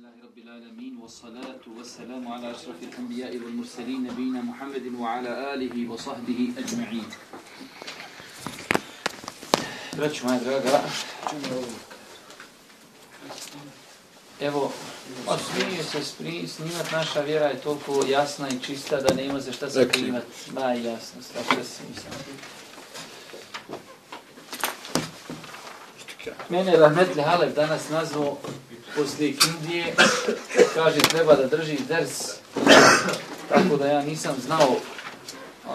لله رب العالمين والصلاة والسلام على أشرف الأنبياء والمرسلين نبينا محمد وعلى آله وصحبه أجمعين Braću moja draga, evo, osmije se spri, snimat naša vjera je toliko jasna i čista da nema za šta se primat. Ba, jasno, strašno se mislim. Mene je Rahmetli Halef danas nazvao poslije Kindije, kaže treba da drži ders, tako da ja nisam znao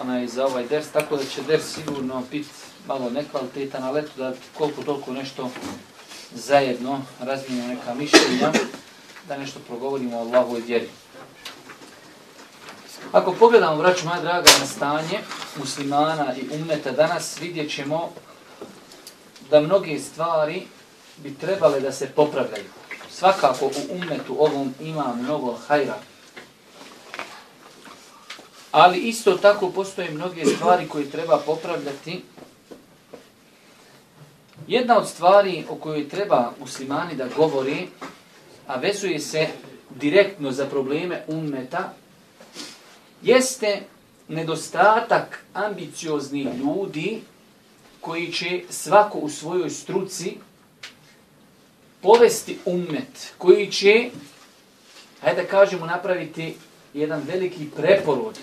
onaj, za ovaj ders, tako da će ders sigurno biti malo nekvalitetan, ali eto da koliko toliko nešto zajedno razmijenimo neka mišljenja, da nešto progovorimo o Allahovoj vjeri. Ako pogledamo, braću moja draga, na stanje muslimana i umneta danas, vidjet ćemo da mnoge stvari bi trebale da se popravljaju. Svakako u ummetu ovom ima mnogo hajra. Ali isto tako postoje mnoge stvari koje treba popravljati. Jedna od stvari o kojoj treba muslimani da govori, a vezuje se direktno za probleme ummeta, jeste nedostatak ambicioznih ljudi koji će svako u svojoj struci povesti ummet, koji će, hajde da kažemo, napraviti jedan veliki preporod.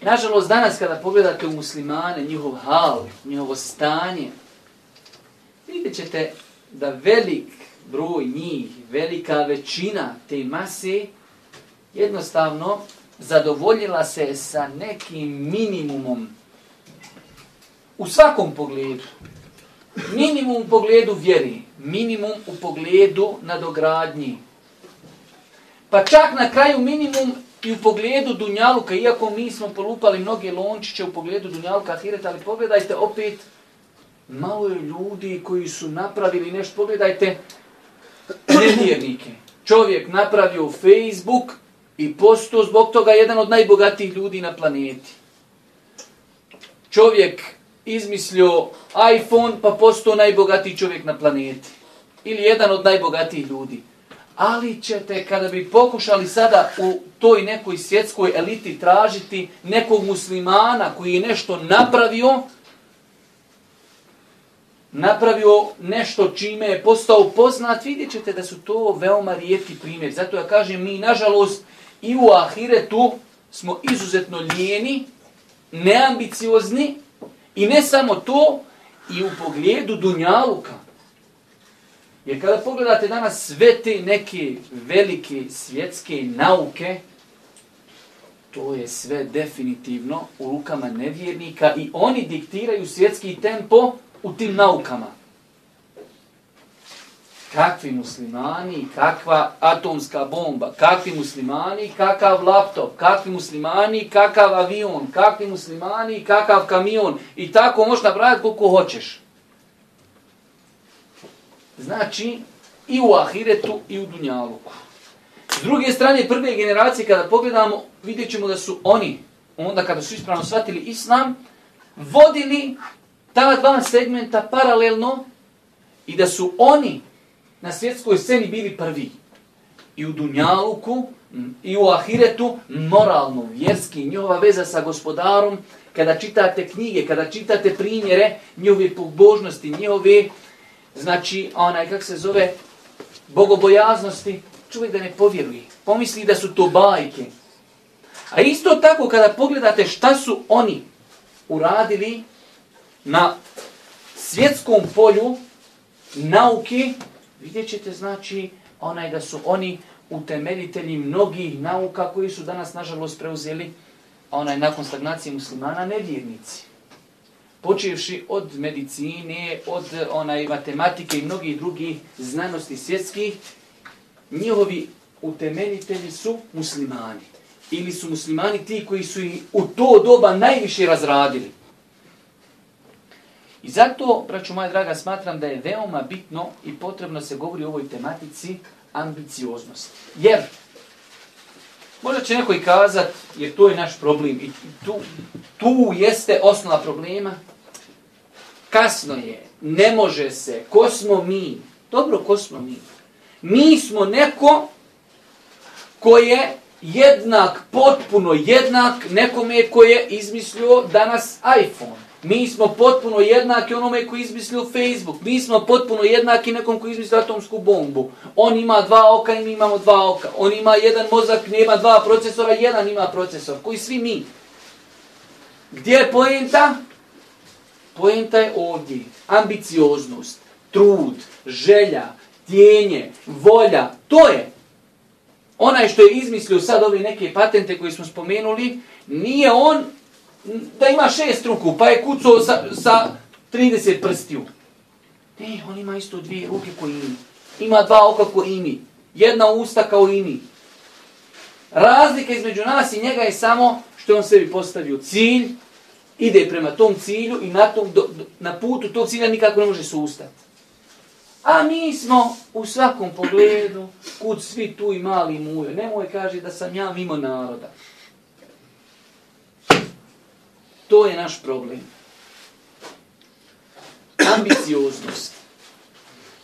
Nažalost, danas kada pogledate u muslimane, njihov hal, njihovo stanje, vidjet ćete da velik broj njih, velika većina te mase, jednostavno zadovoljila se sa nekim minimumom u svakom pogledu. Minimum u pogledu vjeri, minimum u pogledu nadogradnji. Pa čak na kraju minimum i u pogledu Dunjaluka, iako mi smo polupali mnoge lončiće u pogledu Dunjaluka, Ahireta, ali pogledajte opet, malo je ljudi koji su napravili nešto, pogledajte, nevjernike. Čovjek napravio Facebook i postao zbog toga jedan od najbogatijih ljudi na planeti. Čovjek izmislio iPhone pa postao najbogatiji čovjek na planeti. Ili jedan od najbogatijih ljudi. Ali ćete, kada bi pokušali sada u toj nekoj svjetskoj eliti tražiti nekog muslimana koji je nešto napravio, napravio nešto čime je postao poznat, vidjet ćete da su to veoma rijetki primjer. Zato ja kažem, mi nažalost i u ahiretu smo izuzetno ljeni, neambiciozni, I ne samo to, i u pogledu Dunjaluka. Jer kada pogledate danas sve te neke velike svjetske nauke, to je sve definitivno u rukama nevjernika i oni diktiraju svjetski tempo u tim naukama kakvi muslimani, kakva atomska bomba, kakvi muslimani, kakav laptop, kakvi muslimani, kakav avion, kakvi muslimani, kakav kamion i tako možeš nabrajati koliko hoćeš. Znači, i u ahiretu i u dunjaluku. S druge strane, prve generacije, kada pogledamo, vidjet ćemo da su oni, onda kada su ispravno shvatili islam, vodili ta dva segmenta paralelno i da su oni na svjetskoj sceni bili prvi. I u Dunjaluku, i u Ahiretu, moralno, vjerski, njihova veza sa gospodarom, kada čitate knjige, kada čitate primjere njihove pobožnosti, njihove, znači, onaj, kak se zove, bogobojaznosti, čovjek da ne povjeruje. Pomisli da su to bajke. A isto tako, kada pogledate šta su oni uradili na svjetskom polju nauke, vidjet ćete znači onaj da su oni utemeljitelji mnogih nauka koji su danas nažalost preuzeli onaj nakon stagnacije muslimana nevjernici. Počevši od medicine, od onaj matematike i mnogih drugih znanosti svjetskih, njihovi utemeljitelji su muslimani. Ili su muslimani ti koji su ih u to doba najviše razradili. I zato, braću moja draga, smatram da je veoma bitno i potrebno se govori o ovoj tematici ambicioznosti. Jer, možda će neko i kazat, jer to je naš problem, i tu, tu jeste osnova problema, kasno je, ne može se, ko smo mi, dobro, ko smo mi, Mi smo neko ko je jednak, potpuno jednak nekome ko je izmislio danas iPhone. Mi smo potpuno jednaki onome koji izmislio Facebook. Mi smo potpuno jednaki nekom koji izmislio atomsku bombu. On ima dva oka i mi imamo dva oka. On ima jedan mozak, nema dva procesora, jedan ima procesor. Koji svi mi. Gdje je poenta? Poenta je ovdje. Ambicioznost, trud, želja, tijenje, volja. To je. Onaj što je izmislio sad ove neke patente koje smo spomenuli, nije on da ima šest ruku, pa je kucao sa, sa 30 prstiju. Ne, on ima isto dvije ruke koji imi. Ima dva oka koji mi. Jedna usta kao imi. Razlika između nas i njega je samo što on sebi postavio cilj, ide prema tom cilju i na, tom, do, do, na putu tog cilja nikako ne može sustati. A mi smo u svakom pogledu, kud svi tu i mali mujo, nemoj kaže da sam ja mimo naroda. To je naš problem. Ambicioznost.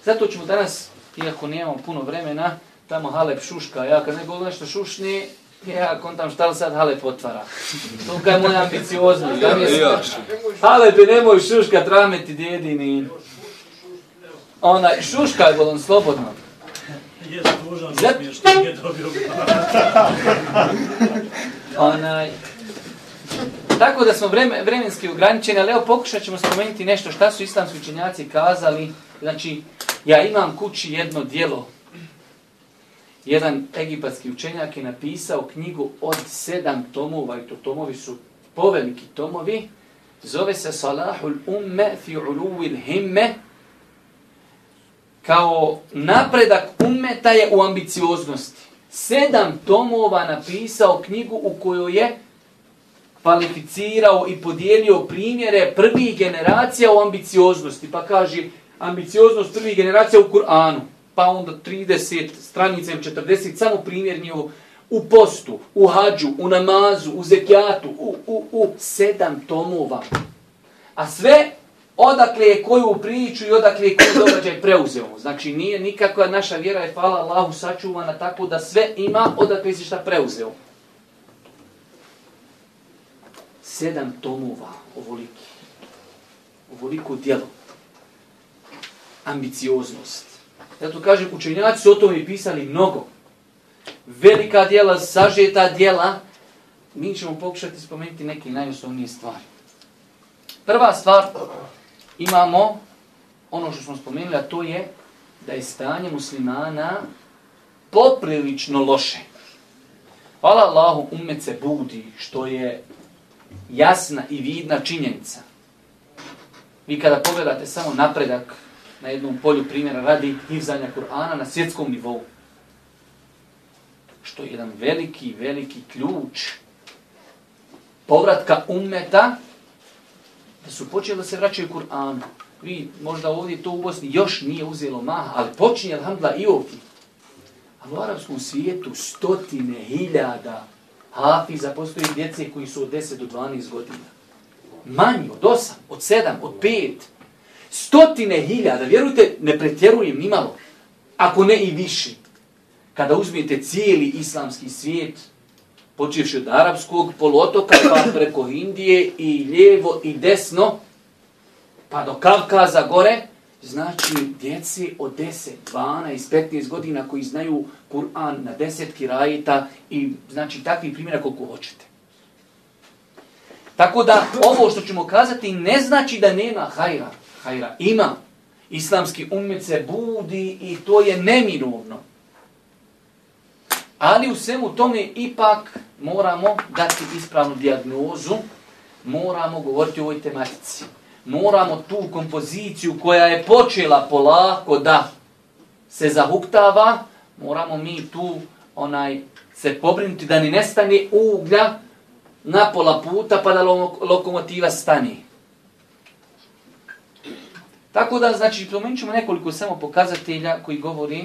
Zato ćemo danas, iako nemamo puno vremena, tamo Halep šuška, ja kad neko nešto šušni, ja kontam šta li sad Halep otvara. To je moja ambicioznost. Da mi Halep, nemoj šuška, trameti djedini. Ona, šuška je bolon slobodno. Jes, tužan, što je dobio. Onaj, Tako da smo vreme, vremenski ograničeni, ali evo pokušat ćemo spomenuti nešto šta su islamski učenjaci kazali. Znači, ja imam kući jedno dijelo. Jedan egipatski učenjak je napisao knjigu od sedam tomova, i to tomovi su poveliki tomovi. Zove se Salahul Umme fi uluvil himme. Kao napredak ummeta je u ambicioznosti. Sedam tomova napisao knjigu u kojoj je kvalificirao i podijelio primjere prvih generacija u ambicioznosti. Pa kaže, ambicioznost prvih generacija u Kur'anu. Pa onda 30 stranica ili 40, samo primjer njihov u postu, u hađu, u namazu, u zekijatu, u, u, u sedam tomova. A sve odakle je koju priču i odakle je koju događaj preuzeo. Znači nije nikakva naša vjera je, hvala Allahu, sačuvana tako da sve ima odakle si šta preuzeo. Sedam tomova ovoliki. Ovoliko djelo. Ambicioznost. Zato kažem, učenjaci su o tome pisali mnogo. Velika djela, sažeta djela. Mi ćemo pokušati spomenuti neke najosnovnije stvari. Prva stvar, imamo ono što smo spomenuli, a to je da je stanje muslimana poprilično loše. Hvala Allahu, umet se budi, što je jasna i vidna činjenica. Vi kada pogledate samo napredak na jednom polju primjera radi hivzanja Kur'ana na svjetskom nivou, što je jedan veliki, veliki ključ povratka ummeta, da su počeli da se vraćaju Kur'anu. Vi možda ovdje to u Bosni još nije uzelo maha, ali počinje, alhamdulillah, i ovdje. A u arapskom svijetu stotine, hiljada, hafiza, postoji djece koji su od 10 do 12 godina. Manji, od 8, od 7, od 5. Stotine hiljada, vjerujte, ne pretjerujem ni malo, ako ne i više. Kada uzmijete cijeli islamski svijet, počevši od arapskog poluotoka, pa preko Indije i lijevo i desno, pa do Kavkaza gore, znači djeci od 10, 12, 15 godina koji znaju Kur'an na desetki rajita i znači takvi primjera koliko hoćete. Tako da ovo što ćemo kazati ne znači da nema hajra. Hajra ima. Islamski umjet se budi i to je neminovno. Ali u svemu tome ipak moramo dati ispravnu diagnozu, moramo govoriti o ovoj tematici moramo tu kompoziciju koja je počela polako da se zahuktava, moramo mi tu onaj se pobrinuti da ni nestane uglja na pola puta pa da lokomotiva stani. Tako da, znači, pomenut ćemo nekoliko samo pokazatelja koji govori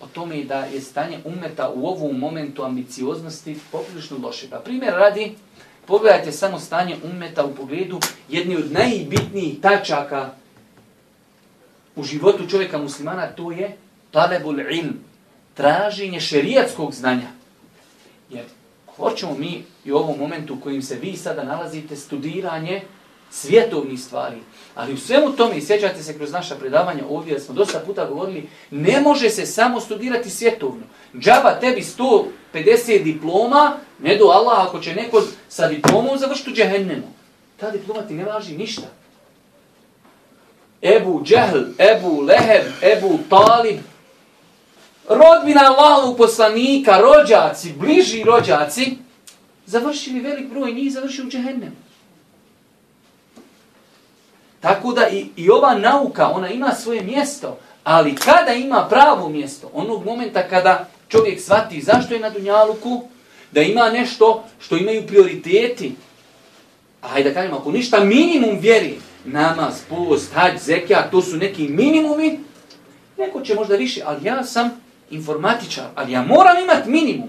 o tome da je stanje umeta u ovom momentu ambicioznosti poprilično loše. Pa primjer radi, Pogledajte samo stanje ummeta u pogledu jedni od najbitnijih tačaka u životu čovjeka muslimana, to je talebul ilm, traženje šerijatskog znanja. Jer hoćemo mi i u ovom momentu u kojim se vi sada nalazite studiranje svjetovnih stvari. Ali u svemu tome, i sjećate se kroz naša predavanja ovdje, smo dosta puta govorili, ne može se samo studirati svjetovno. Džaba tebi 150 diploma, ne do Allah, ako će neko sa diplomom završiti u džehennemu. Ta diploma ti ne važi ništa. Ebu Džehl, Ebu Leheb, Ebu Talib, rodbina Allahovog poslanika, rođaci, bliži rođaci, završili velik broj njih, završio u džehennemu. Tako da i, i ova nauka, ona ima svoje mjesto, ali kada ima pravo mjesto, onog momenta kada čovjek shvati zašto je na Dunjaluku, da ima nešto što imaju prioriteti, ajde da kažem, ako ništa minimum vjeri, namaz, post, hađ, zekija, to su neki minimumi, neko će možda više, ali ja sam informatičar, ali ja moram imati minimum.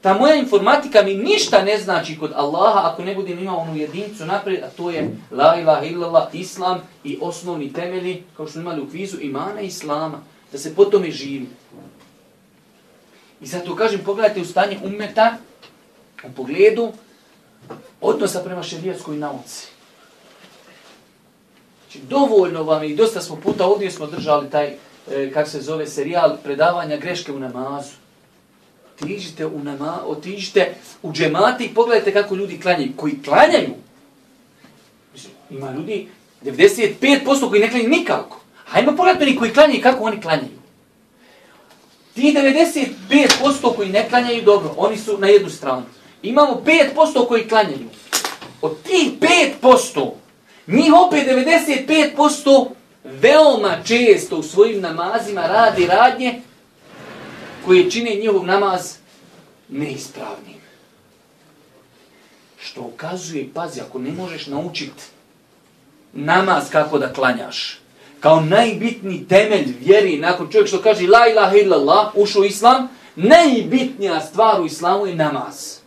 Ta moja informatika mi ništa ne znači kod Allaha ako ne budem imao onu jedinicu naprijed, a to je la ilaha illallah, islam i osnovni temelji, kao što imali u kvizu, imana islama, da se po tome živi. I zato kažem, pogledajte u stanje ummeta, u pogledu odnosa prema šerijatskoj nauci. Znači, dovoljno vam i dosta smo puta ovdje smo držali taj, e, kak se zove, serijal predavanja greške u namazu otiđite u nama, otiđite u džemati i pogledajte kako ljudi klanjaju. Koji klanjaju, ima ljudi 95% koji ne klanjaju nikako. Hajmo pogledajte oni koji klanjaju kako oni klanjaju. Ti 95% koji ne klanjaju dobro, oni su na jednu stranu. Imamo 5% koji klanjaju. Od tih 5%, njih opet 95% veoma često u svojim namazima radi radnje koje čine njihov namaz neispravnim. Što ukazuje, pazi, ako ne možeš naučiti namaz kako da klanjaš, kao najbitni temelj vjeri, nakon čovjek što kaže la ilaha illallah, ušao islam, najbitnija stvar u islamu je namaz.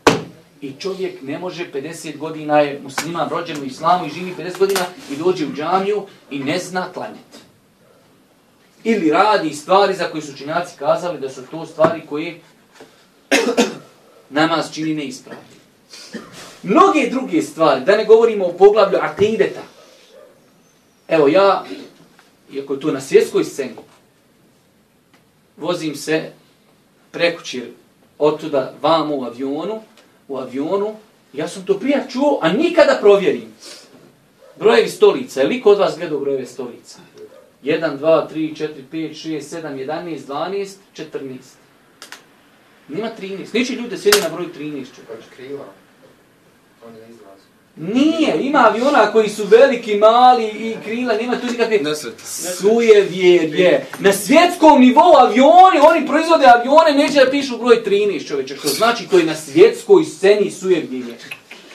I čovjek ne može 50 godina je musliman rođen u islamu i živi 50 godina i dođe u džamiju i ne zna klanjati ili radi stvari za koje su činjaci kazali da su to stvari koje namaz čini neispravni. Mnoge druge stvari, da ne govorimo o poglavlju akideta. Evo ja, iako je to na svjetskoj sceni, vozim se prekućir od tuda vam u avionu, u avionu, ja sam to prija čuo, a nikada provjerim. Brojevi stolica, je li kod vas gledao brojeve stolica? 1, 2, 3, 4, 5, 6, 7, 11, 12, 14. Nima 13. Neće ljude sjedi na broju 13. Hoće kriva. On je izlaz. Nije, ima aviona koji su veliki, mali i krila, nema tu nikakve suje vjerje. Na svjetskom nivou avioni, oni proizvode avione, neće da pišu broj 13 čoveče, što znači to je na svjetskoj sceni suje vjerje.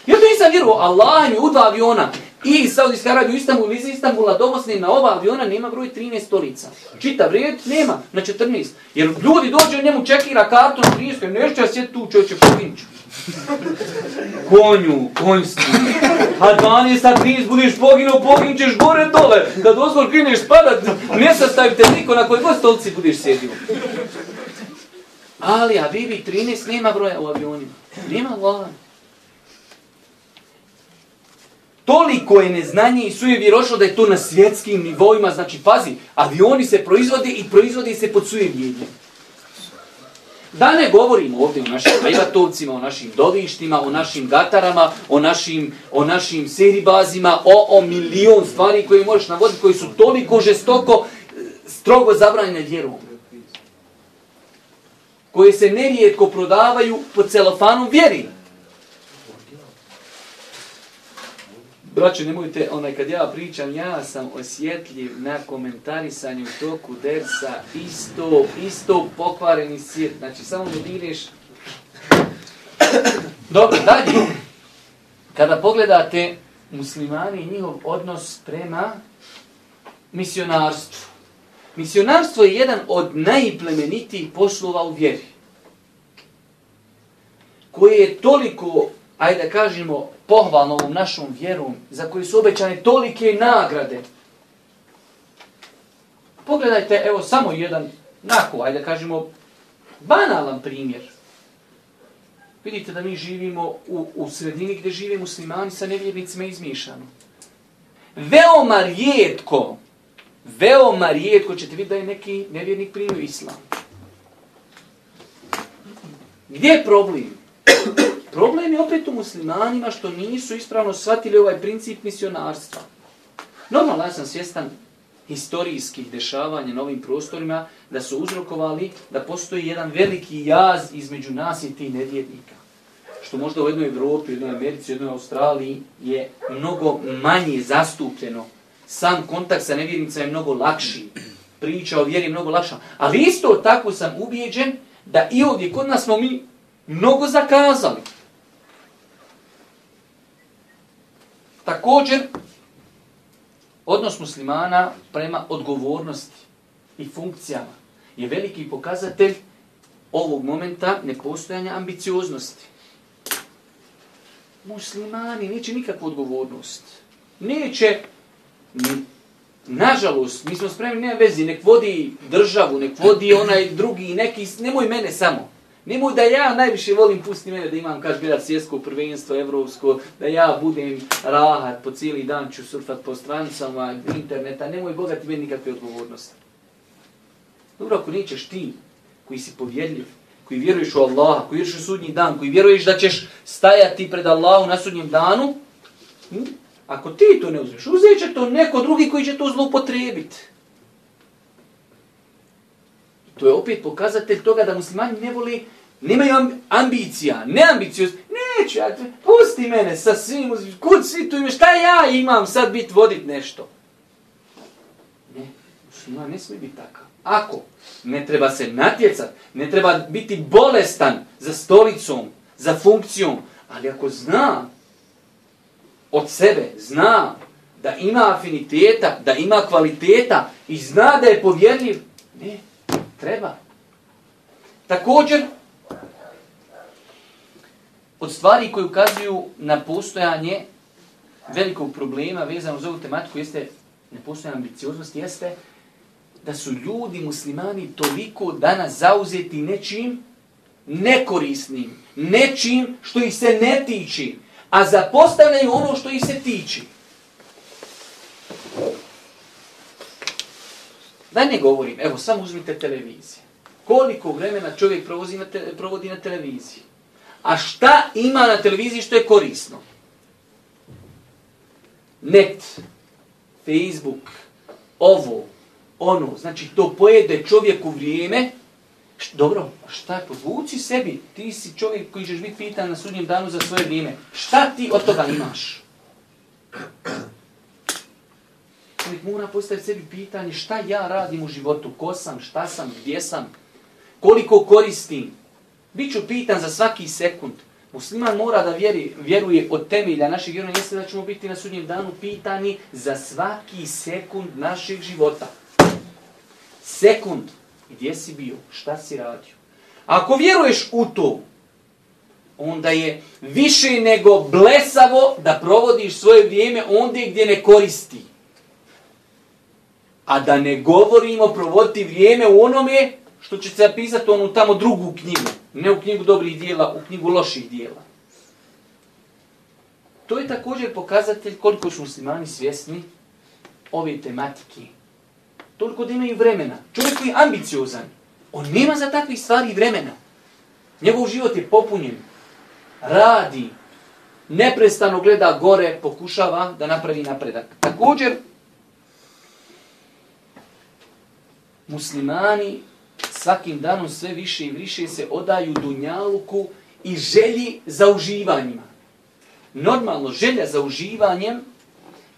Ja to nisam vjerovao, Allah mi u dva aviona. I Saudijska Arabija u Istanbulu, iz Istanbula do Bosne na ova aviona nema broj 13 stolica. Čita vrijed nema na 14. Jer ljudi dođe u njemu čekira kartu na 13. Nešto ja sjeti tu čovječe poginću. Konju, konjski. A 12 sa 13 budiš poginuo, poginćeš gore dole. Kad dozvor kreneš spadat, ne sastavite niko na kojoj god stolici budiš sjedio. Ali, a Bibi 13 nema broja u avionima. Nema Allah toliko je neznanje i sujevi vjerošlo da je to na svjetskim nivoima, znači pazi, avioni se proizvode i proizvode se pod suje. Da ne govorimo ovdje o našim privatovcima, o našim dovištima, o našim gatarama, o našim, o našim seribazima, o, o milion stvari koje možeš navoditi, koji su toliko žestoko, e, strogo zabranjene vjerom. Koje se nerijetko prodavaju po celofanom vjerima. Braćo, nemojte, onaj, kad ja pričam, ja sam osjetljiv na komentarisanju toku dersa, isto, isto pokvareni sir. Znači, samo mi direš. Dobro, dalje. Kada pogledate muslimani i njihov odnos prema misionarstvu. Misionarstvo je jedan od najplemenitijih poslova u vjeri. Koje je toliko, ajde kažemo, pohvalno ovom našom vjerom, za koji su obećane tolike nagrade. Pogledajte, evo, samo jedan nako, ajde kažemo, banalan primjer. Vidite da mi živimo u, u sredini gdje žive muslimani sa nevjernicima izmiješano. Veoma rijetko, veoma rijetko ćete vidjeti da je neki nevjernik primio islam. Gdje je problem? Problem je opet u muslimanima što nisu ispravno shvatili ovaj princip misionarstva. Normalno, ja sam svjestan historijskih dešavanja na ovim prostorima da su uzrokovali da postoji jedan veliki jaz između nas i tih nevjernika. Što možda u jednoj Evropi, u jednoj Americi, u jednoj Australiji je mnogo manje zastupljeno. Sam kontakt sa nevjernicama je mnogo lakši. Priča o vjeri je mnogo lakša. Ali isto tako sam ubijeđen da i ovdje kod nas smo mi mnogo zakazali. Također, odnos muslimana prema odgovornosti i funkcijama je veliki pokazatelj ovog momenta nepostojanja ambicioznosti. Muslimani neće nikakvu odgovornost. Neće, nažalost, mi smo spremni, nema vezi, nek vodi državu, nek vodi onaj drugi, neki, nemoj mene samo. Nemoj da ja najviše volim, pusti mene da imam, kaž gledat svjetsko prvenstvo, evropsko, da ja budem rahat po cijeli dan, ću surfat po strancama, interneta, nemoj Boga ti meni nikakve odgovornosti. Dobro, ako nećeš ti, koji si povjedljiv, koji vjeruješ u Allaha, koji vjeruješ u sudnji dan, koji vjeruješ da ćeš stajati pred Allahom na sudnjem danu, hm? ako ti to ne uzmeš, uzet će to neko drugi koji će to zloupotrebiti. To je opet pokazatelj toga da muslimani ne voli Nemaju ambicija, ne. Neću, ja, pusti mene sa svim, kud si tu imaš, šta ja imam sad bit vodit nešto? Ne, muslima ne smije biti takav. Ako ne treba se natjecat, ne treba biti bolestan za stolicom, za funkcijom, ali ako zna od sebe, zna da ima afiniteta, da ima kvaliteta i zna da je povjerljiv, ne, treba. Također, od stvari koje ukazuju na postojanje velikog problema vezano za ovu tematiku jeste nepostojanje ambicioznosti, jeste da su ljudi muslimani toliko danas zauzeti nečim nekorisnim, nečim što ih se ne tiči, a zapostavljaju ono što ih se tiči. Da ne govorim, evo, samo uzmite televizije. Koliko vremena čovjek provodi na, te, provodi na televiziji? A šta ima na televiziji što je korisno? Net, Facebook, ovo, ono, znači to pojede čovjeku vrijeme. Dobro, šta je, podvuci sebi, ti si čovjek koji ćeš biti pitan na sudnjem danu za svoje vrijeme. Šta ti od toga imaš? Čovjek mora postaviti sebi pitanje šta ja radim u životu, ko sam, šta sam, gdje sam, koliko koristim. Biću pitan za svaki sekund. Musliman mora da vjeri, vjeruje od temelja našeg vjerovanja, jeste da ćemo biti na sudnjem danu pitani za svaki sekund našeg života. Sekund. Gdje si bio? Šta si radio? Ako vjeruješ u to, onda je više nego blesavo da provodiš svoje vrijeme onda gdje ne koristi. A da ne govorimo provoditi vrijeme u onome što će se zapisati onu tamo drugu knjigu. Ne u knjigu dobrih dijela, u knjigu loših dijela. To je također pokazatelj koliko su muslimani svjesni ove tematike. Toliko da imaju vremena. Čovjek koji je ambiciozan, on nema za takvih stvari vremena. Njegov život je popunjen. Radi. Neprestano gleda gore, pokušava da napravi napredak. Također, muslimani svakim danom sve više i više se odaju dunjaluku i želji za uživanjima. Normalno, želja za uživanjem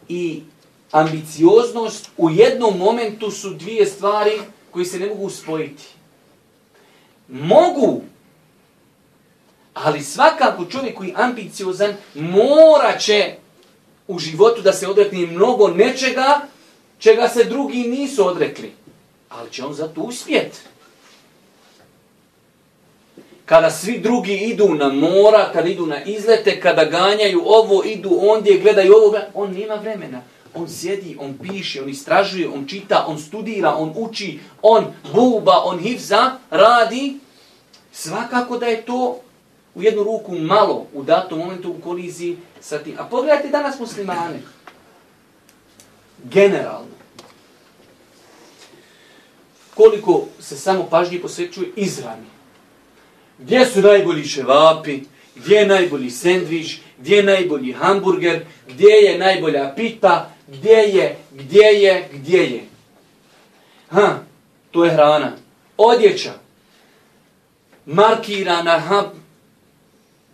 i ambicioznost u jednom momentu su dvije stvari koji se ne mogu spojiti. Mogu, ali svakako čovjek koji je ambiciozan mora će u životu da se odrekne mnogo nečega čega se drugi nisu odrekli. Ali će on zato uspjet. kada svi drugi idu na mora, kada idu na izlete, kada ganjaju ovo, idu ondje, gledaju ovo, on nema vremena. On sjedi, on piše, on istražuje, on čita, on studira, on uči, on buba, on hivza, radi. Svakako da je to u jednu ruku malo u datom momentu u koliziji sa tim. A pogledajte danas muslimane. Generalno. Koliko se samo pažnje posvećuje izrani. Gdje su najbolji ševapi? Gdje je najbolji sendvič? Gdje je najbolji hamburger? Gdje je najbolja pita? Gdje je? Gdje je? Gdje je? Ha, to je hrana. Odjeća. Markirana, ha,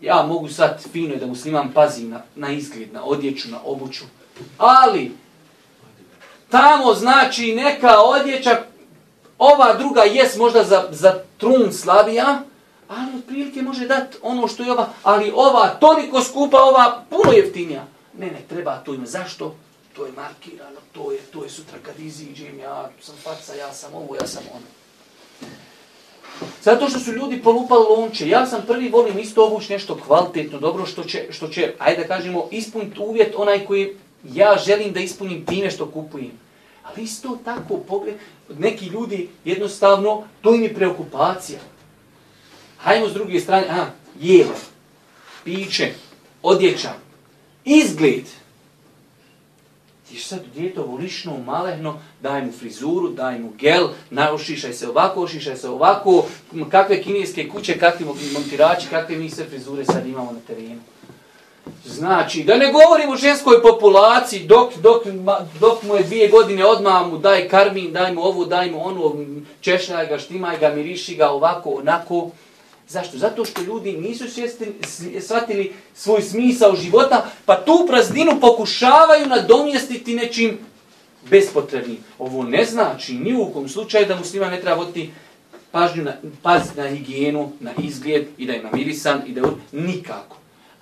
ja mogu sad fino da musliman pazi na, na izgled, na odjeću, na obuću. Ali, tamo znači neka odjeća, ova druga jes možda za, za trun slabija, ali otprilike može dati ono što je ova, ali ova toliko skupa, ova puno jeftinija. Ne, ne, treba to ime. Zašto? To je markirano, to je, to je sutra kad iziđem, ja sam faca, ja sam ovo, ja sam ono. Zato što su ljudi polupali lonče. Ja sam prvi volim isto obući nešto kvalitetno, dobro, što će, što će ajde da kažemo, ispuniti uvjet onaj koji ja želim da ispunim time što kupujem. Ali isto tako, pogled, neki ljudi jednostavno, to im je preokupacija. Hajmo s druge strane, aha, jelo, piće, odjeća, izgled. Ti sad djetovo volišno, malehno, daj mu frizuru, daj mu gel, naošišaj se ovako, ošišaj se ovako, kakve kineske kuće, kakvi montirači, kakve mi sve frizure sad imamo na terenu. Znači, da ne govorimo o ženskoj populaciji, dok, dok, dok mu je dvije godine odmah mu daj karmin, daj mu ovo, daj mu ono, češljaj ga, štimaj ga, miriši ga, ovako, onako. Zašto? Zato što ljudi nisu svjestili, shvatili svoj smisao života, pa tu prazninu pokušavaju nadomjestiti nečim bespotrebnim. Ovo ne znači ni u kom slučaju da muslima ne treba voditi pažnju na, paz na higijenu, na izgled i da je namirisan i da je nikako.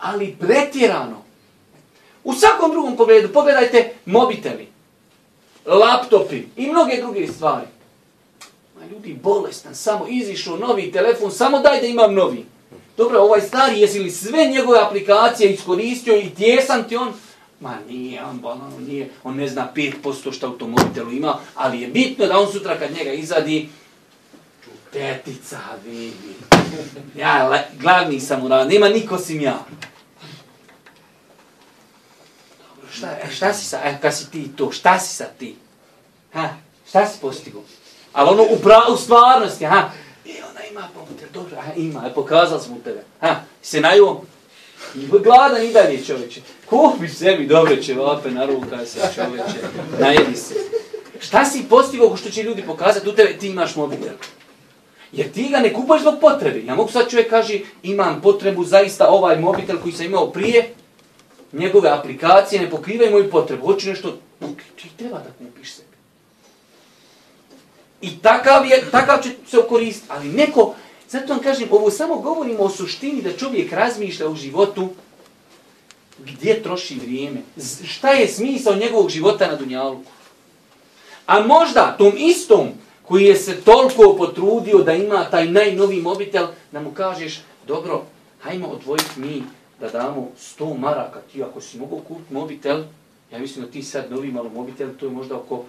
Ali pretjerano. U svakom drugom pogledu, pogledajte mobiteli, laptopi i mnoge druge stvari ljudi bolestan, samo izišao novi telefon, samo daj da imam novi. Dobro, ovaj stari, jesi li sve njegove aplikacije iskoristio i tjesan ti on? Ma nije, on bolano nije, on ne zna 5% što u tom mobitelu ima, ali je bitno da on sutra kad njega izadi, petica, vidi. Ja, le, glavni sam u radu, nema niko sim ja. Dobro, šta, e, šta si sa, e, kad si ti to, šta si sa ti? Ha, šta si postigo? Ali ono u, pra, u stvarnosti, ha. E, ona ima pomoter, dobro, ha, ima, je pokazala smo tebe. Ha, se najuo. Gladan i dalje čovječe. Kupi sebi dobre ćevape na ruka se čovječe. Najedi se. Šta si postigo što će ljudi pokazati u tebe, ti imaš mobitel. Jer ti ga ne kupaš zbog potrebe. Ja mogu sad čovjek kaži, imam potrebu zaista ovaj mobitel koji sam imao prije, njegove aplikacije ne pokrivaju moju potrebu. Hoću nešto, ti treba da kupiš sebi. I takav, je, takav će se koristiti. Ali neko, zato vam kažem, ovo samo govorimo o suštini da čovjek razmišlja u životu gdje troši vrijeme. Šta je smisao njegovog života na Dunjaluku? A možda tom istom koji je se toliko potrudio da ima taj najnoviji mobitel, da mu kažeš, dobro, hajmo odvojiti mi da damo 100 maraka. Ti ako si mogu kupiti mobitel, ja mislim da ti sad novi malo mobitel, to je možda oko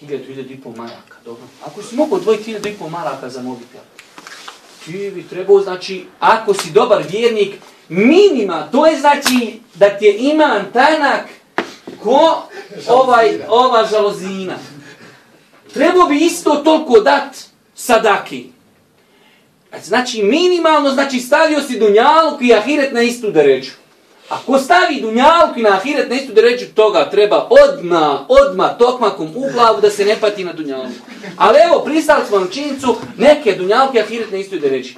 hiljadu, hiljadu i pol maraka, dobro. Ako si mogu odvojiti hiljadu i pol maraka za mobitel, ti bi trebao, znači, ako si dobar vjernik, minima, to je znači da ti je iman tanak ko ovaj, ova žalozina. Trebao bi isto toliko dat sadaki. E, znači, minimalno, znači, stavio si dunjaluk i ahiret na istu deređu. Ako stavi dunjalku na ahiret na istu deređu toga, treba odma, odma tokmakom u glavu da se ne pati na dunjalku. Ali evo, pristali smo na činjicu, neke dunjalke ahiret na istu deređu.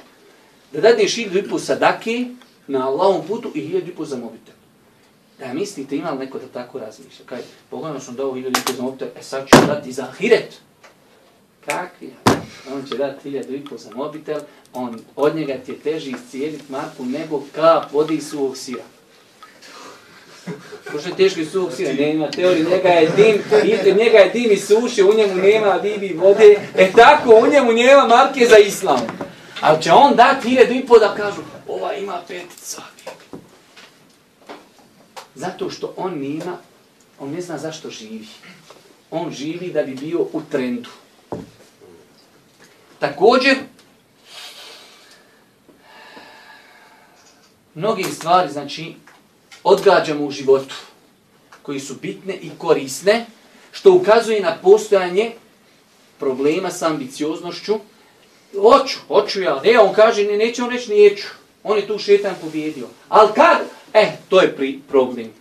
Da dadneš hiljadu i pol sadake na Allahom putu i hiljadu i pol za mobitel. Da mislite, ima li neko da tako razmišlja? Kaj, pogledano sam dao hiljadu i pol za mobitel, e sad ću dati za ahiret. Kakvi? On će dati hiljadu i pol za mobitel, on od njega ti je teži iscijeliti marku nego kap vodi suvog sira. Pošto je teško i suvog sira, nema teorije, njega je dim, idite, njega je dim i suše, u njemu nema bibi vode, e tako, u njemu nema marke za islam. Ali će on dati hiljadu i po da kažu, ova ima petica. Zato što on nema on ne zna zašto živi. On živi da bi bio u trendu. Također, mnoge stvari, znači, odgađamo u životu, koji su bitne i korisne, što ukazuje na postojanje problema sa ambicioznošću. Hoću, hoću ja. Ne, on kaže, ne, neće on reći, neću. On je tu šetan pobjedio. Ali kad? E, to je pri, problem.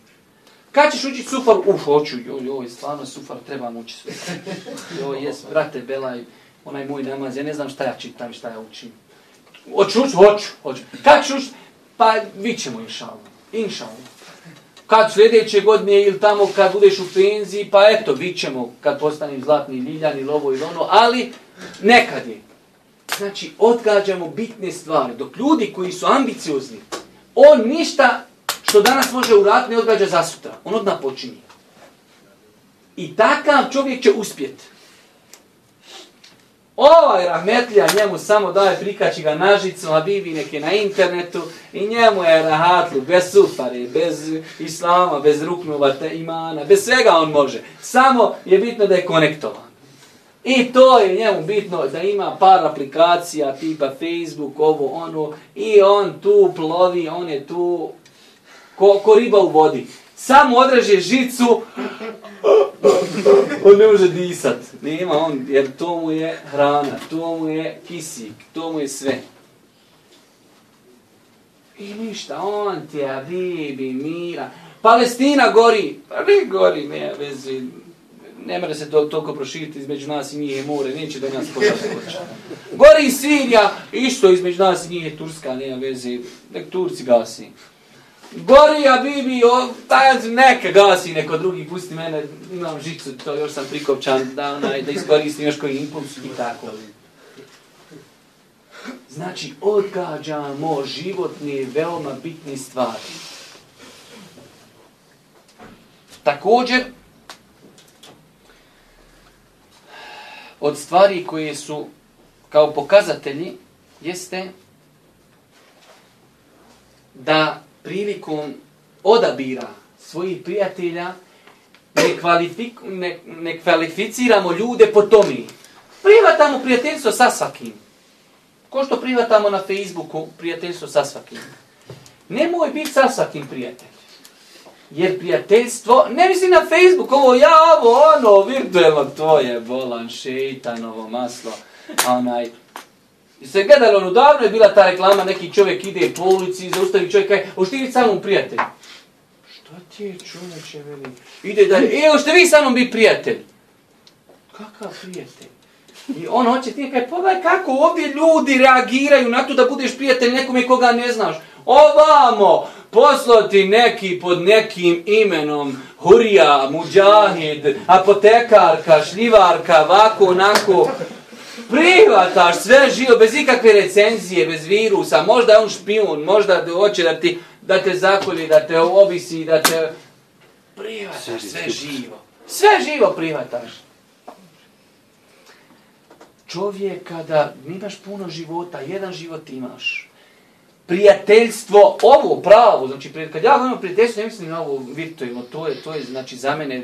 Kad ćeš učiti sufar? Uf, hoću, joj, joj, stvarno sufar, trebam učiti sve. Joj, jes, brate, belaj, onaj moj namaz, ja ne znam šta ja čitam i šta ja učim. Hoću učiti? Hoću, hoću. Kad ću? Pa, vi ćemo, inšalno. Inšalno. Kad sljedeće godine ili tamo kad budeš u penziji, pa eto, vi ćemo kad postanem zlatni liljan ili ovo ili ono, ali nekad je. Znači, odgađamo bitne stvari. Dok ljudi koji su ambiciozni, on ništa što danas može uraditi ne odgađa za sutra. On odmah počinje. I takav čovjek će uspjeti. Ovaj rahmetlija njemu samo daje prikači ga nažicu, a bibi neke na internetu i njemu je rahatlu, bez sufare, bez islama, bez ruknova imana, bez svega on može. Samo je bitno da je konektovan. I to je njemu bitno da ima par aplikacija tipa Facebook, ovo, ono, i on tu plovi, on je tu ko, ko riba u vodi. Samo odreže žicu, on ne može disat. Nema on, jer to mu je hrana, to mu je kisik, to mu je sve. I ništa, on ti je bibi, mira. Palestina gori, pa ne gori, ne, vezi, ne mora se to, toliko proširiti između nas i nije more, neće da nas pošati. Gori Sirija, isto između nas i nije Turska, nema veze, nek Turci gasi. Gori, a bibi, o, taj, neka gasi, neko drugi, pusti mene, imam žicu, to još sam prikopčan, da, onaj, da iskoristim još koji impuls i tako. Znači, odgađamo životne, veoma bitne stvari. Također, od stvari koje su kao pokazatelji, jeste da prilikom odabira svojih prijatelja ne, kvalifik, ne, ne kvalificiramo ljude po tome. Privatamo prijateljstvo sa svakim. Ko što privatamo na Facebooku prijateljstvo sa svakim. Nemoj biti sa svakim prijatelj. Jer prijateljstvo, ne mislim na Facebook, ovo ja, ovo, ono, virtuelno, to je bolan, šeitanovo maslo, onaj, I se gledalo, ono davno je bila ta reklama, neki čovjek ide po ulici, zaustavi čovjek, kaže, hoćete vi sa mnom prijatelj? Šta ti je čovječe, veli? Ide dalje, e, hoćete vi sa mnom biti prijatelj? Kakav prijatelj? I on hoće ti kaže, pogledaj kako ovdje ljudi reagiraju na to da budeš prijatelj nekome koga ne znaš. Ovamo, poslati neki pod nekim imenom, Hurija, muđahid, apotekarka, šljivarka, vako, onako, prihvataš sve živo, bez ikakve recenzije, bez virusa, možda je on špijun, možda hoće da, ti, da te zakolji, da te obisi, da te... Prihvataš sve živo. Sve živo prihvataš. Čovjek kada imaš puno života, jedan život imaš, prijateljstvo, ovo pravo, znači kad ja govorim prijateljstvo, ne mislim na ovo virtualno, to je, to je znači za mene,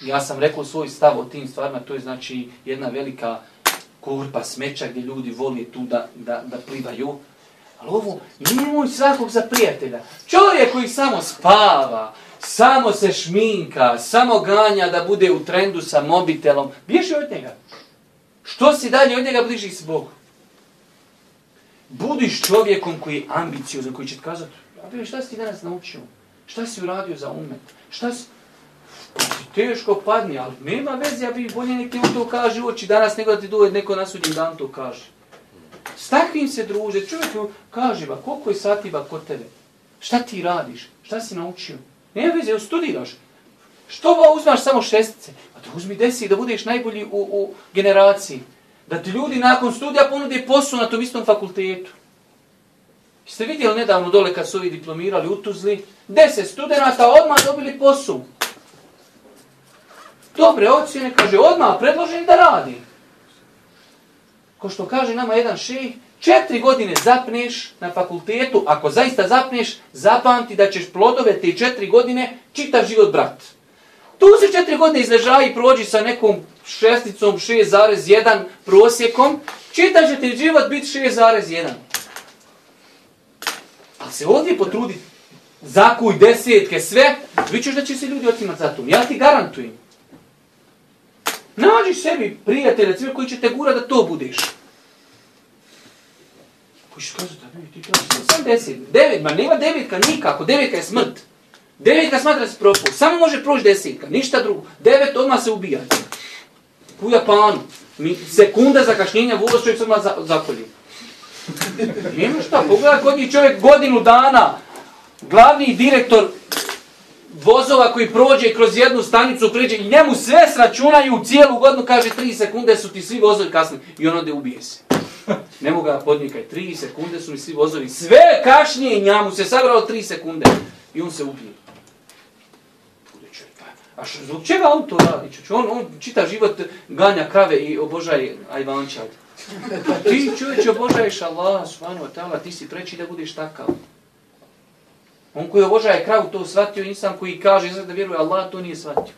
ja sam rekao svoj stav o tim stvarima, to je znači jedna velika korpa smeća gdje ljudi voli tu da, da, da plivaju. Ali ovo, nemoj svakog za prijatelja. Čovjek koji samo spava, samo se šminka, samo ganja da bude u trendu sa mobitelom, bježi od njega. Što si dalje od njega bliži s Bogom? Budiš čovjekom koji je ambiciozan, koji će ti kazati, a šta si ti danas naučio? Šta si uradio za umet? Šta si teško padni, ali nema veze, ja bih bolje neki to kaže oči danas nego da ti dođe neko na sudnjem dan to kaže. S takvim se druže, čovjek kaže, ba, koliko je sati ba kod tebe? Šta ti radiš? Šta si naučio? Nema veze, studiraš. Što ba uzmaš samo šestice? Pa da uzmi desi da budeš najbolji u, u generaciji. Da ti ljudi nakon studija ponude posao na tom istom fakultetu. Ste vidjeli nedavno dole kad su ovi diplomirali u Tuzli? Deset studenta odmah dobili posao dobre ocjene, kaže, odmah predložen da radi. Ko što kaže nama jedan šejh, četiri godine zapneš na fakultetu, ako zaista zapneš, zapamti da ćeš plodove te četiri godine čitav život brat. Tu se četiri godine izležaji i prođi sa nekom šesticom 6,1 prosjekom, čita će ti život biti 6,1. Ali se ovdje potrudi, zakuj desetke, sve, vi ćeš da će se ljudi otimati za to. Ja ti garantujem. Nađi sebi prijatelja, sve koji će te gura da to budeš. Koji će kazati, da ti kažeš, sam deset, devet, ma nema devetka nikako, devetka je smrt. Devetka smatra se propu, samo može proći desetka, ništa drugo. Devet odmah se ubija. U Japanu, mi, sekunda zakašnjenja, voz čovjek se odmah za, zakolje. Nema šta, pogledaj kod njih čovjek godinu dana, glavni direktor vozova koji prođe kroz jednu stanicu, pređe i njemu sve sračunaju u cijelu godinu, kaže 3 sekunde su ti svi vozovi kasni i on ode ubije se. Ne mogu ga podnikaj, 3 sekunde su mi svi vozovi, sve kašnije i njemu se sagralo 3 sekunde i on se ubije. A što, zbog čega on to radi? On, on čita život, ganja krave i obožaje ajvančad. Ti čovječe obožaješ Allah, svanu, ti si preći da budeš takav. On koji obožaje kravu to shvatio, insan koji kaže da vjeruje Allah, to nije shvatio.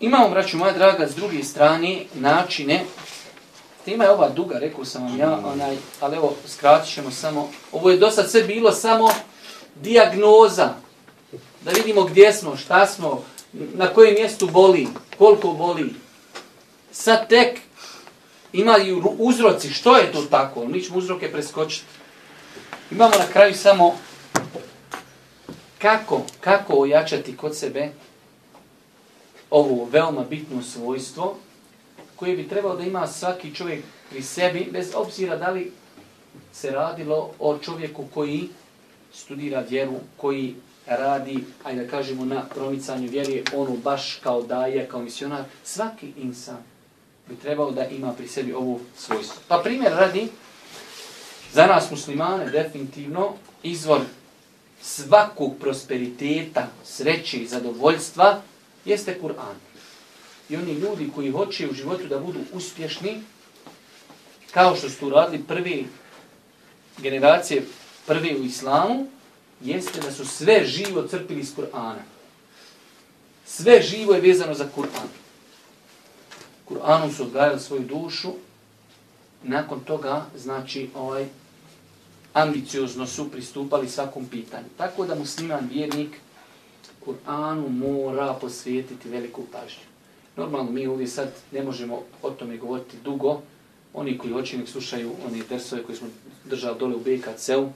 Imamo, braću moja draga, s druge strane, načine, tema je ova duga, rekao sam vam ja, onaj, ali evo, skratit ćemo samo, ovo je dosta sve bilo samo diagnoza, da vidimo gdje smo, šta smo, na kojem mjestu boli, koliko boli. Sad tek imaju uzroci, što je to tako, mi ćemo uzroke preskočiti. Imamo na kraju samo kako, kako ojačati kod sebe ovo veoma bitno svojstvo koje bi trebalo da ima svaki čovjek pri sebi, bez obzira da li se radilo o čovjeku koji studira vjeru, koji radi, ajde da kažemo, na promicanju vjere, ono baš kao daje, kao misionar, svaki insan bi trebao da ima pri sebi ovu svojstvo. Pa primjer radi, za nas muslimane definitivno izvor svakog prosperiteta, sreće i zadovoljstva jeste Kur'an. I oni ljudi koji hoće u životu da budu uspješni, kao što su radili prvi generacije, prvi u islamu, jeste da su sve živo crpili iz Kur'ana. Sve živo je vezano za Kur'an. Kur'anom su odgajali svoju dušu, nakon toga, znači, ovaj, ambiciozno su pristupali svakom pitanju. Tako da musliman vjernik Kur'anu mora posvijetiti veliku pažnju. Normalno, mi ovdje sad ne možemo o tome govoriti dugo. Oni koji hoće nek slušaju one dersove koje smo držali dole u BKC-u,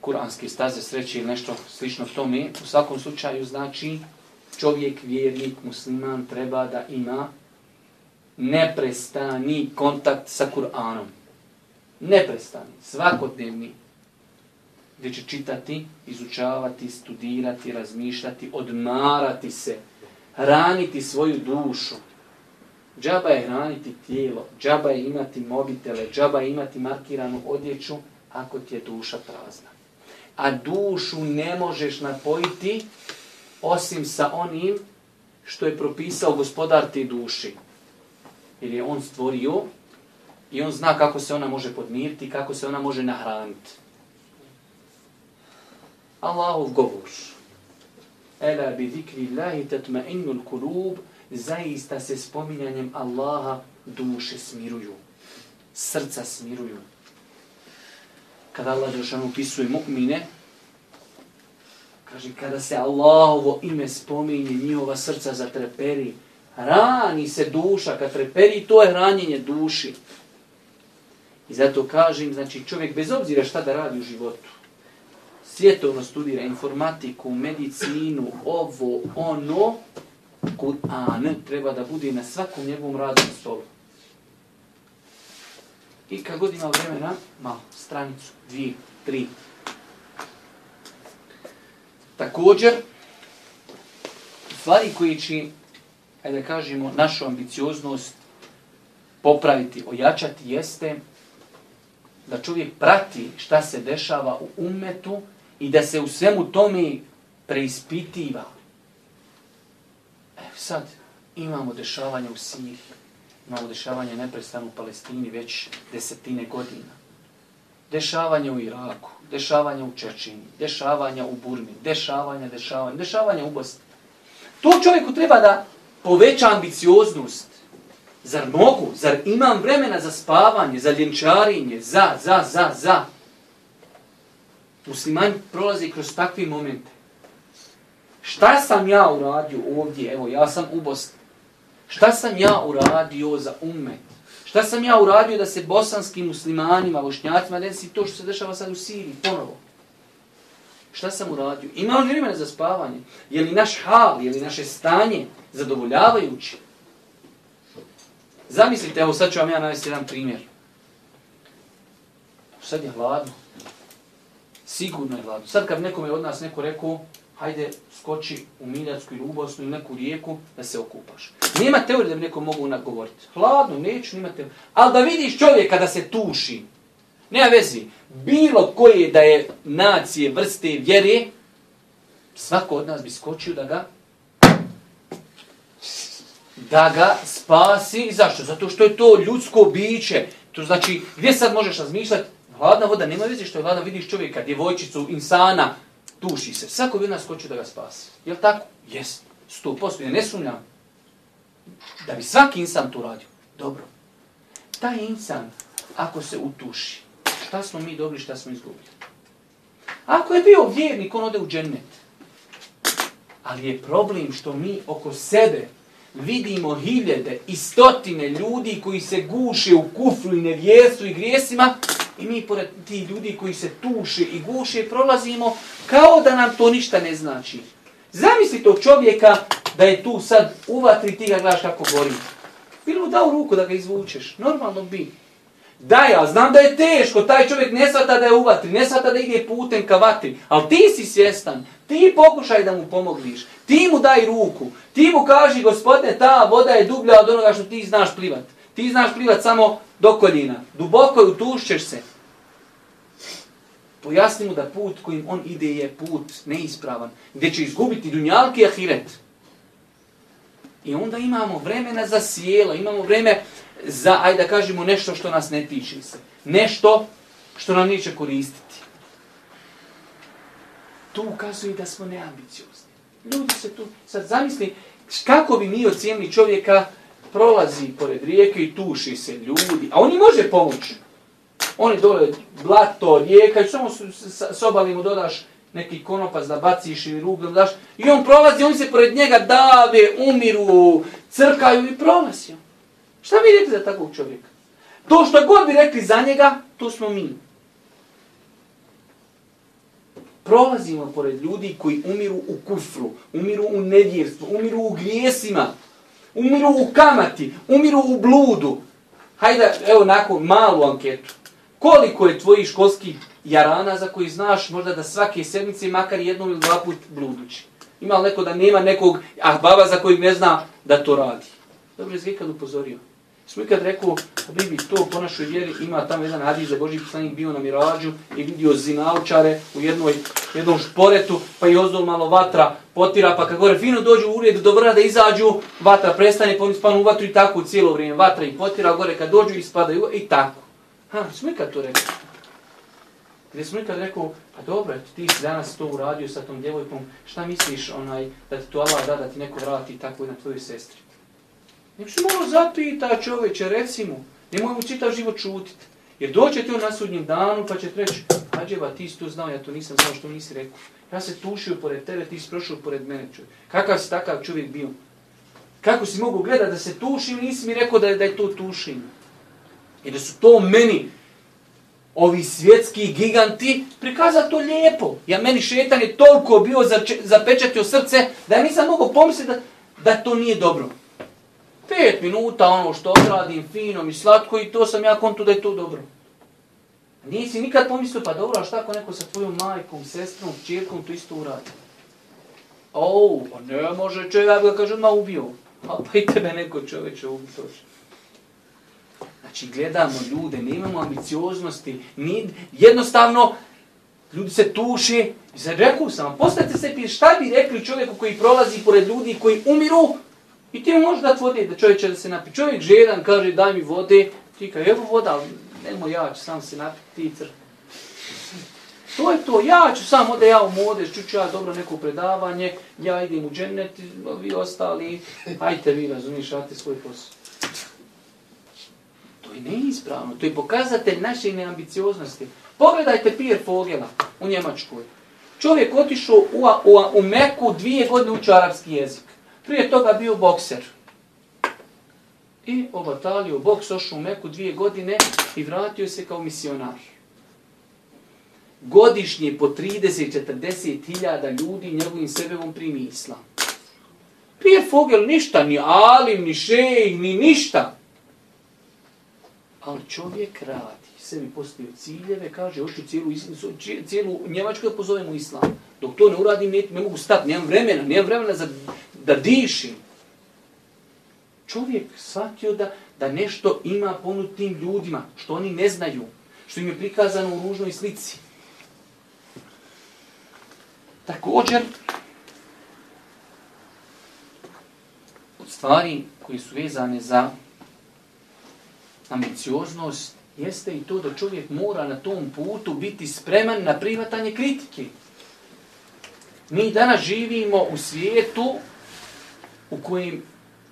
kuranske staze sreće ili nešto slično tome, u svakom slučaju znači čovjek, vjernik, musliman treba da ima neprestani kontakt sa Kur'anom. Neprestani, svakodnevni. Gdje će čitati, izučavati, studirati, razmišljati, odmarati se, hraniti svoju dušu. Džaba je hraniti tijelo, džaba je imati mobitele, džaba je imati markiranu odjeću, ako ti je duša prazna. A dušu ne možeš napojiti osim sa onim što je propisao gospodar te duši. Jer je on stvorio i on zna kako se ona može podmiriti, kako se ona može nahraniti. Allahov govor. Ela bi zikri Allahi tatma innul kulub, zaista se spominjanjem Allaha duše smiruju. Srca smiruju. Kada Allah Đelšanu upisuje mu'mine, Kaže, kada se Allahovo ime spominje, njihova srca zatreperi, Rani se duša, kad treperi, to je hranjenje duši. I zato kažem, znači čovjek bez obzira šta da radi u životu, svjetovno studira informatiku, medicinu, ovo, ono, Kur'an treba da bude na svakom njegovom radnom stolu. I kad god ima vremena, malo, stranicu, dvije, tri, Također, stvari koji će, ajde da kažemo, našu ambicioznost popraviti, ojačati, jeste da čovjek prati šta se dešava u umetu i da se u svemu tome preispitiva. E, sad imamo dešavanje u Siriji, imamo dešavanje neprestano u Palestini već desetine godina. Dešavanja u Iraku, dešavanja u Čečini, dešavanja u Burmi, dešavanja, dešavanja, dešavanja u Bosni. To čovjeku treba da poveća ambicioznost. Zar mogu? Zar imam vremena za spavanje, za ljenčarinje, za, za, za, za? Musliman prolazi kroz takve momente. Šta sam ja uradio ovdje? Evo, ja sam u Bosni. Šta sam ja uradio za umet? Šta sam ja uradio da se bosanskim muslimanima, bošnjacima, desi to što se dešava sad u Siriji, ponovo? Šta sam uradio? Ima li vremena za spavanje? Je li naš hal, je li naše stanje zadovoljavajuće? Zamislite, evo sad ću vam ja navesti jedan primjer. Sad je hladno. Sigurno je hladno. Sad kad nekome od nas neko rekao, hajde skoči u Miljacku ili u Bosnu ili neku rijeku da se okupaš. Nema teorije da bi neko mogu nagovoriti. Hladno, neću, nema teorije. Ali da vidiš čovjeka da se tuši, nema vezi, bilo koje da je nacije, vrste, vjere, svako od nas bi skočio da ga da ga spasi. Zašto? Zato što je to ljudsko biće. To znači, gdje sad možeš razmišljati? Hladna voda, nema veze što je hladna, vidiš čovjeka, djevojčicu, insana, tuši se. Svako bi od nas hoće da ga spasi. Je li tako? Jes. Sto posto. Ja ne sumnjam. Da bi svaki insan to radio. Dobro. Taj insan, ako se utuši, šta smo mi dobili, šta smo izgubili? Ako je bio vjernik, on ode u džennet. Ali je problem što mi oko sebe vidimo hiljede i stotine ljudi koji se guše u kufru i nevjesu i grijesima i mi pored ti ljudi koji se tuše i guše prolazimo kao da nam to ništa ne znači. Zamisli tog čovjeka da je tu sad u vatri ti ga gledaš kako gori. Bilo mu dao ruku da ga izvučeš. Normalno bi. Da, ja znam da je teško, taj čovjek ne svata da je u vatri, ne svata da ide putem ka vatri, ali ti si svjestan, ti pokušaj da mu pomogliš, ti mu daj ruku, ti mu kaži, gospodine, ta voda je dublja od onoga što ti znaš plivati. Ti znaš plivat samo do koljina. Duboko je utušćeš se. Pojasni mu da put kojim on ide je put neispravan. Gdje će izgubiti dunjalki i ahiret. I onda imamo vremena za sjelo. Imamo vreme za, ajde da kažemo, nešto što nas ne tiče se. Nešto što nam neće koristiti. To ukazuje da smo neambiciozni. Ljudi se tu, sad zamisli, kako bi mi ocijenili čovjeka prolazi pored rijeke i tuši se ljudi, a on i može pomoći. Oni dole blato, rijeka i samo s obali mu dodaš neki konopac da baciš ili rugl daš i on prolazi, oni se pored njega dave, umiru, crkaju i prolazi. Šta bi rekli za takvog čovjeka? To što god bi rekli za njega, to smo mi. Prolazimo pored ljudi koji umiru u kufru, umiru u nevjerstvu, umiru u grijesima, umiru u kamati, umiru u bludu. Hajde, evo nakon malu anketu. Koliko je tvojih školskih jarana za koji znaš možda da svake sedmice makar jednom ili dva put bludući? Ima li neko da nema nekog ah baba za kojeg ne zna da to radi? Dobro, je kad upozorio. Smo ikad rekao, Bibi, to po našoj vjeri ima tamo jedan hadis da Boži poslanik bio na mirađu i vidio zinaučare u jednoj, jednom šporetu, pa i ozdol malo vatra potira, pa kad gore fino dođu u ured do vrha da izađu, vatra prestane, pa oni spanu u vatru i tako cijelo vrijeme. Vatra i potira, gore kad dođu ispadaju i tako. Ha, smo ikad to rekao. Gdje smo ikad rekao, pa dobro, ti si danas to uradio sa tom djevojkom, šta misliš onaj, da ti to Allah da, da ti neko vrati tako na tvojoj sestri? Nek se malo zapita čoveče, recimo, nemoj mu čitav život čutit. Jer doće ti on na sudnjem danu pa će reći, Ađeva, ti si to znao, ja to nisam znao što nisi rekao. Ja se tušio pored tebe, ti si prošao pored mene čovjek. Kakav si takav čovjek bio? Kako si mogu gledati da se tušim, nisi mi rekao da je, da je to tušim. I da su to meni, ovi svjetski giganti, prikaza to lijepo. Ja meni šetan je toliko bio zapečatio srce, da ja nisam mogao pomisliti da, da to nije dobro. Pet minuta ono što odradim fino i slatko i to sam ja kontu da je to dobro. Nisi nikad pomislio, pa dobro, a šta ako neko sa tvojom majkom, sestrom, čirkom to isto uradi? O, pa ne može čovjek, ja ga kažem, ma ubio. Pa, pa i tebe neko čovječe ubio Znači, gledamo ljude, nemamo ambicioznosti, ni, jednostavno, ljudi se tuše. I rekao sam, postavite se, šta bi rekli čovjeku koji prolazi pored ljudi koji umiru, I ti možeš dati vode da čovjek će da se napi. Čovjek žedan kaže daj mi vode, ti kaže evo voda, ali nemoj ja ću sam se napiti, ti cr. To je to, ja ću samo da ja u mode, ću ja dobro neko predavanje, ja idem u džennet, vi ostali, hajte vi razumiješ, rate svoj posao. To je neispravno, to je pokazatelj naše neambicioznosti. Pogledajte Pierre Fogela u Njemačkoj. Čovjek otišao u, u, u Meku dvije godine uči arapski jezik. Prije toga bio bokser. I obatalio boks, ošao u Meku dvije godine i vratio se kao misionar. Godišnje po 30-40 hiljada ljudi njegovim sebevom primi islam. Pierre Fogel ništa, ni alim, ni šej, ni ništa. Ali čovjek radi sebi postavio ciljeve, kaže, hoću cijelu, cijelu Njemačku da pozovem u islam. Dok to ne uradim, ne, ne mogu stati, nemam vremena, nemam vremena za, da dišim. Čovjek shvatio da, da nešto ima ponud tim ljudima, što oni ne znaju, što im je prikazano u ružnoj slici. Također, od stvari koji su vezane za ambicioznost, jeste i to da čovjek mora na tom putu biti spreman na privatanje kritike. Mi danas živimo u svijetu u kojim,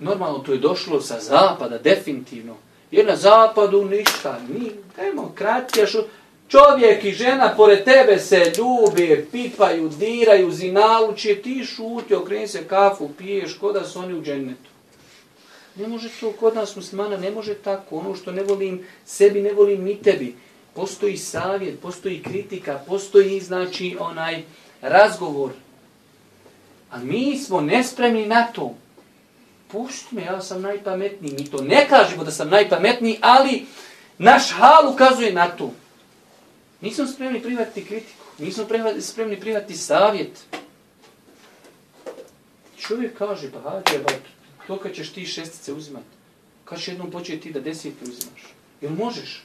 normalno to je došlo sa zapada, definitivno. Jer na zapadu ništa, ni demokratija, što, čovjek i žena pored tebe se ljube, pipaju, diraju, zinaluče, ti šuti, okreni se kafu, piješ, ko da su oni u džennetu. Ne može to kod nas muslimana, ne može tako. Ono što ne volim sebi, ne volim ni tebi. Postoji savjet, postoji kritika, postoji znači onaj razgovor. A mi smo nespremni na to. Pušti me, ja sam najpametniji. Mi to ne kažemo da sam najpametniji, ali naš hal ukazuje na to. Nisam spremni prihvatiti kritiku. Nisam spremni prihvatiti savjet. Čovjek kaže, pa hajde, ba, To kad ćeš ti šestice uzimati, kad će jednom početi ti da desete uzimaš? Jel možeš?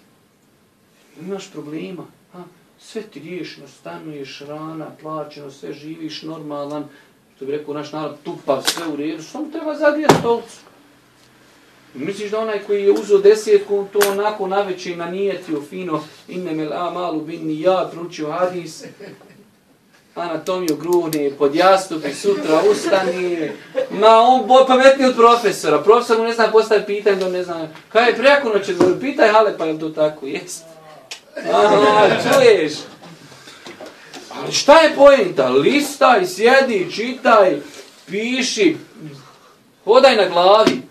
Imaš problema. Ha? Sve ti riješeno, stanuješ, rana, plaćeno, sve živiš normalan. Što bi rekao naš narod, tupa sve u redu. Što mu treba zagrijati stolcu? Misliš da onaj koji je uzeo desetku, to onako naveće nanijetio fino, inne a malu bin ja, pručio hadis, anatomiju grune, pod jastupi, sutra ustani. Ma, on bo pametni od profesora. Profesor mu ne zna postavi pitanje, da ne zna. Kaj je preko noće, pitaj Hale, pa je to tako? Jest. Aha, čuješ? Ali šta je pojenta? Listaj, sjedi, čitaj, piši, hodaj na glavi.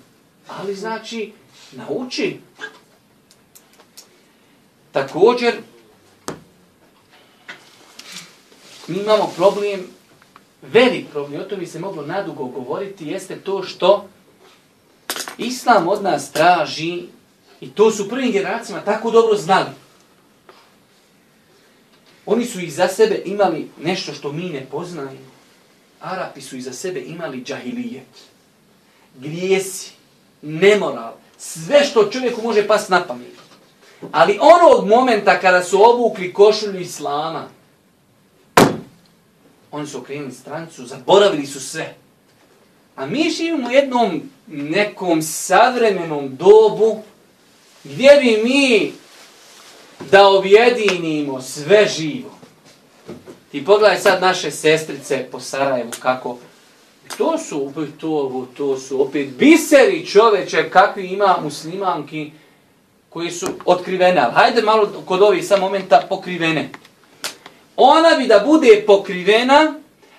Ali znači, nauči. Također, mi imamo problem, velik problem, o to bi se moglo nadugo govoriti, jeste to što Islam od nas traži, i to su prvim generacijama tako dobro znali, oni su i za sebe imali nešto što mi ne poznajemo. Arapi su i za sebe imali džahilijet, grijesi, nemoral, sve što čovjeku može pas na pamet. Ali onog momenta kada su obukli košulju Islama, oni su okrenuli strancu, zaboravili su sve. A mi živimo u jednom nekom savremenom dobu gdje bi mi da objedinimo sve živo. Ti pogledaj sad naše sestrice po Sarajevu kako to su to, to su opet biseri čoveče kakvi ima muslimanki koji su otkrivene. Hajde malo kod ovih sa momenta pokrivene ona bi da bude pokrivena,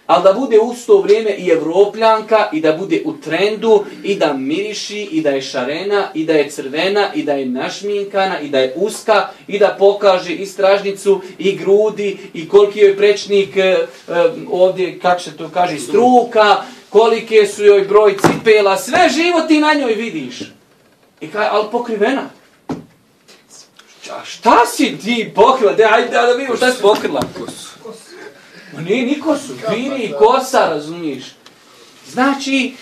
ali da bude u to vrijeme i evropljanka i da bude u trendu i da miriši i da je šarena i da je crvena i da je našminkana i da je uska i da pokaže i stražnicu i grudi i koliki joj prečnik e, e, ovdje, kako se to kaže, struka, kolike su joj broj cipela, sve živo ti na njoj vidiš. I kaj, ali pokrivena. A šta si ti pokrila? De, ajde da vidimo šta si pokrila. Ma nije ni kosu, viri i kosa, razumiješ. Znači,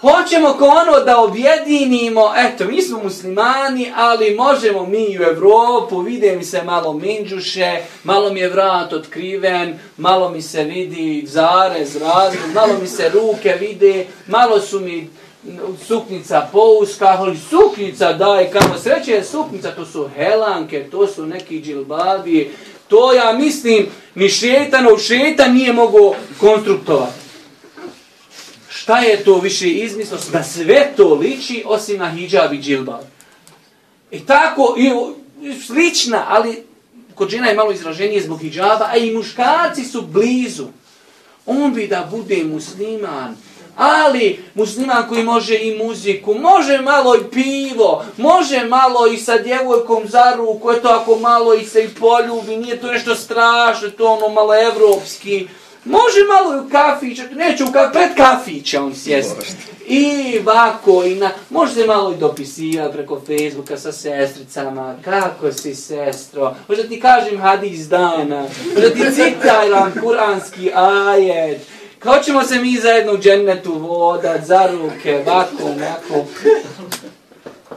hoćemo ko ono da objedinimo, eto, mi smo muslimani, ali možemo mi u Evropu, vide mi se malo minđuše, malo mi je vrat otkriven, malo mi se vidi zarez, razlog, malo mi se ruke vide, malo su mi suknica pouska, ali suknica daj, kamo sreće je suknica, to su helanke, to su neki džilbabi, To ja mislim, ni šetanov šetan nije mogao konstruktovati. Šta je to više izmislo? Da sve to liči osim na hijab i džilbab. E I tako, i, slična, ali kod žena je malo izraženije zbog hijaba, a i muškarci su blizu. On bi da bude musliman, ali musliman koji može i muziku, može malo i pivo, može malo i sa djevojkom za ruku, eto ako malo i se i poljubi, nije to nešto strašno, to ono malo evropski, Može malo i u kafić, neću u kafić, pred kafića on sjesti. I vako, i na, može se malo i dopisivati preko Facebooka sa sestricama, kako si sestro, može ti kažem hadis dana, može ti citajam kuranski ajet, kao ćemo se mi zajedno u džennetu vodat, za ruke, vako, vako.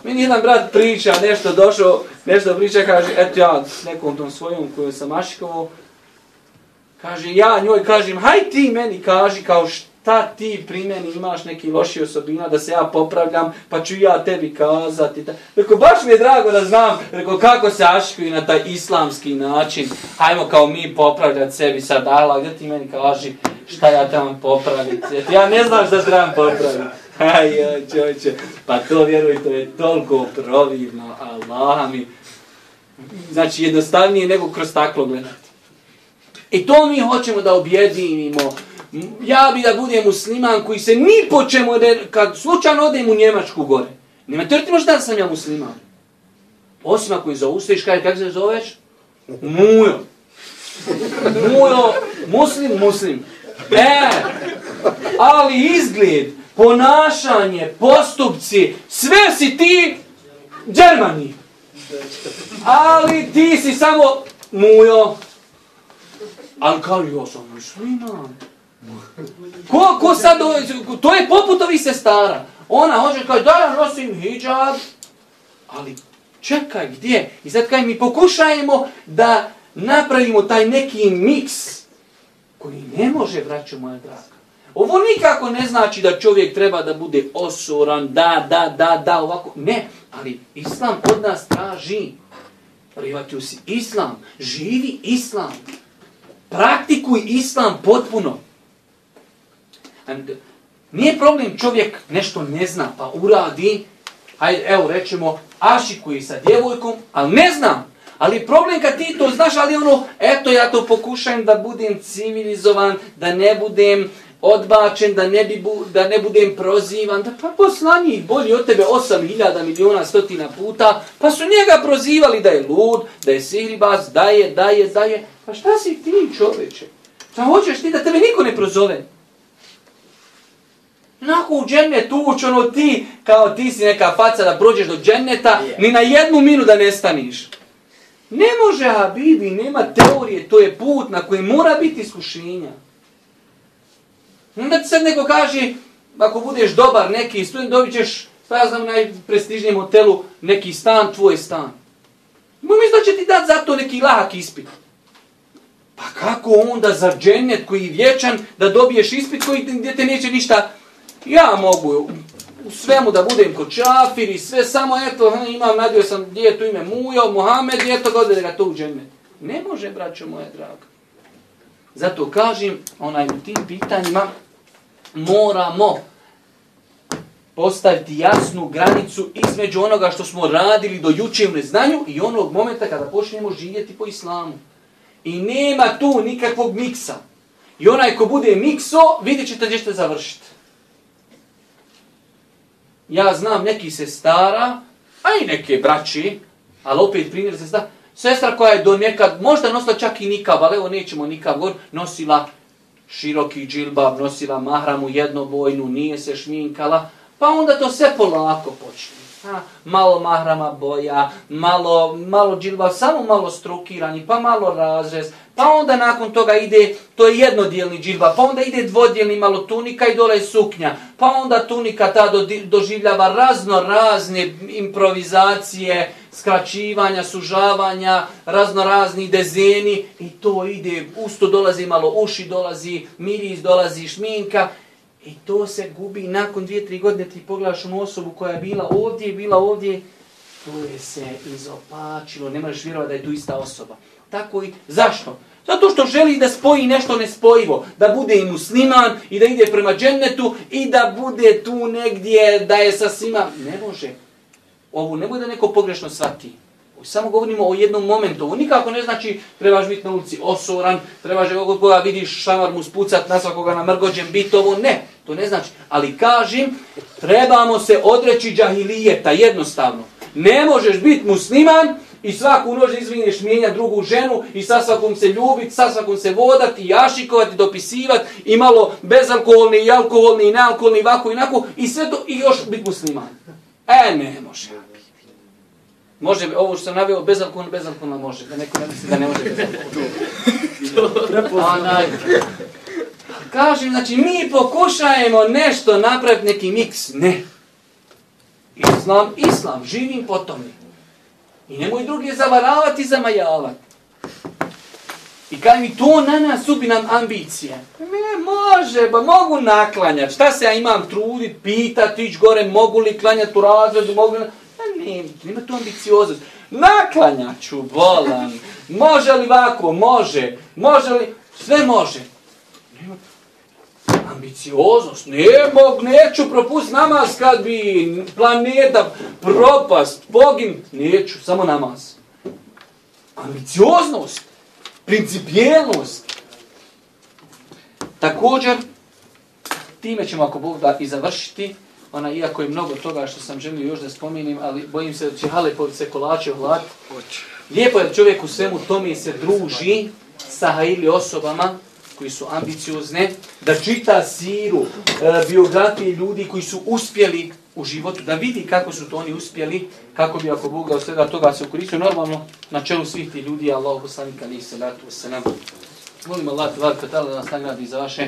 Meni jedan brat priča, nešto došao, nešto priča, kaže, eto ja, nekom tom svojom koju sam ašikovo, Kaže, ja njoj kažem, haj ti meni kaži kao šta ti pri meni imaš neki loši osobina da se ja popravljam, pa ću ja tebi kazati. Rekao, baš mi je drago da znam, rekao, kako se ašikuju na taj islamski način. Hajmo kao mi popravljati sebi sad, ala, gdje ti meni kaži šta ja trebam popraviti. Ja ne znam šta trebam popraviti. Aj, čoče, pa to vjeruj, to je toliko providno, Allah mi. Znači, jednostavnije nego kroz staklo gledati. I to mi hoćemo da objedinimo. Ja bi da budem musliman koji se ni po čemu, kad slučajno odem u Njemačku gore, nema te ti možda da sam ja musliman. Osim ako mi zaustaviš, kaj, kako se zoveš? Mujo. Mujo, muslim, muslim. E, ali izgled, ponašanje, postupci, sve si ti Germani. Ali ti si samo mujo, Ali kao ja sam musliman. Ko, ko sad, to je poput ovih sestara. Ona hoće kao da ja nosim hijab, ali čekaj, gdje? I sad kaj mi pokušajemo da napravimo taj neki miks koji ne može, vraća moja draga. Ovo nikako ne znači da čovjek treba da bude osoran, da, da, da, da, ovako. Ne, ali islam od nas traži. Privati si islam, živi islam praktikuj islam potpuno. And nije problem čovjek nešto ne zna pa uradi, hajde evo rećemo, ašikuje sa djevojkom, ali ne znam. Ali problem kad ti to znaš, ali ono, eto ja to pokušajem da budem civilizovan, da ne budem odbačen, da ne, bi bu, da ne budem prozivan, da pa poslani bolji od tebe 8000 miliona stotina puta, pa su njega prozivali da je lud, da je sihribas, da je, da je, da je. Pa šta si ti čoveče? Šta hoćeš ti da tebe niko ne prozove? Nako u džennetu uč, ono ti, kao ti si neka faca da prođeš do dženneta, yeah. ni na jednu minu da nestaniš. Ne može, Habibi, nema teorije, to je put na koji mora biti iskušenja. Onda ti sad neko kaže, ako budeš dobar neki student, dobit ćeš, pa ja znam, najprestižnijem hotelu, neki stan, tvoj stan. Mislim da će ti dati za to neki lahak ispit. Pa kako onda za džennet koji je vječan da dobiješ ispit koji gdje te neće ništa... Ja mogu u svemu da budem ko čafir i sve samo eto hm, imam nadio sam djetu ime Mujo, Mohamed i eto godine ga to u džennet. Ne može, braćo moje draga. Zato kažem, onaj u tim pitanjima, moramo postaviti jasnu granicu između onoga što smo radili do juče u neznanju i onog momenta kada počnemo živjeti po islamu. I nema tu nikakvog miksa. I onaj ko bude mikso, vidjet ćete gdje ćete završiti. Ja znam neki se stara, a i neke braći, ali opet primjer se stara, sestra koja je do nekad, možda nosila čak i nikav, ali evo nećemo nikav gor, nosila široki džilbab, nosila mahramu jednobojnu, nije se šminkala, pa onda to sve polako počne. Ha, malo mahrama boja, malo, malo džilbab, samo malo strukirani, pa malo razrez, pa onda nakon toga ide, to je jednodijelni džilba, pa onda ide dvodjelni malo tunika i dole suknja, pa onda tunika ta do, doživljava razno razne improvizacije, skraćivanja, sužavanja, razno razni dezeni i to ide, usto dolazi malo uši, dolazi miris, dolazi šminka i to se gubi. Nakon dvije, tri godine ti pogledaš onu osobu koja je bila ovdje, bila ovdje, to je se izopačilo, ne možeš vjerovati da je tu ista osoba tako i zašto? Zato što želi da spoji nešto nespojivo, da bude i musliman i da ide prema džennetu i da bude tu negdje, da je sa svima. Ne može. Ovo ne bude neko pogrešno shvati. Samo govorimo o jednom momentu. Ovo nikako ne znači trebaš biti na ulici osoran, trebaš kako koga vidiš šamar mu spucat na svakoga na mrgođem biti ovo. Ne, to ne znači. Ali kažem, trebamo se odreći džahilijeta jednostavno. Ne možeš biti musliman i svaku nož izvinješ mijenja drugu ženu i sa svakom se ljubiti, sa svakom se vodati, jašikovati, dopisivati i malo bezalkoholni i alkoholni i nealkoholni i ovako i nako i sve to i još biti musliman. E, ne može. Može, ovo što sam navio, bezalkoholno, bezalkoholno može. Da neko ne misli da ne može bezalkoholno. Kažem, znači, mi pokušajemo nešto napraviti, neki miks. Ne. Islam, islam, živim po tome. I nemoj drugi zavaravati i zamajavati. I kaj mi to na nas ubi nam ambicije. Ne, može, ba mogu naklanjati. Šta se ja imam trudit, pitat, ići gore, mogu li klanjati u razredu, mogu li... Ja ne, nema tu ambicioznost. Naklanjaću, volan. Može li ovako? Može. Može li? Sve može. Nema ambicioznost. Ne mog, neću propust namaz kad bi planeta propast, pogin. Neću, samo namaz. Ambicioznost. Principijelnost. Također, time ćemo ako Bog da i završiti, ona iako je mnogo toga što sam želio još da spominim, ali bojim se da će Halepović se kolače hlad. Lijepo je da čovjek u svemu tome se druži sa hajili osobama koji su ambiciozne, da čita siru, e, biografije ljudi koji su uspjeli u životu, da vidi kako su to oni uspjeli, kako bi ako Bog da od svega toga se ukoristio, normalno na čelu svih ti ljudi, Allah poslanika, ni se datu. Molim Allah, tvar, da nas nagradi za vaše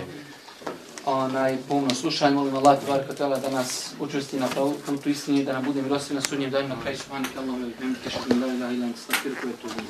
onaj pomno slušanje, molim Allah tvar katala da nas učvrsti na putu istini, da nam bude milosti na sudnjem danu na kraju subhanika Allahumma wa bihamdika ashhadu an la ilaha illa anta astaghfiruka wa atubu.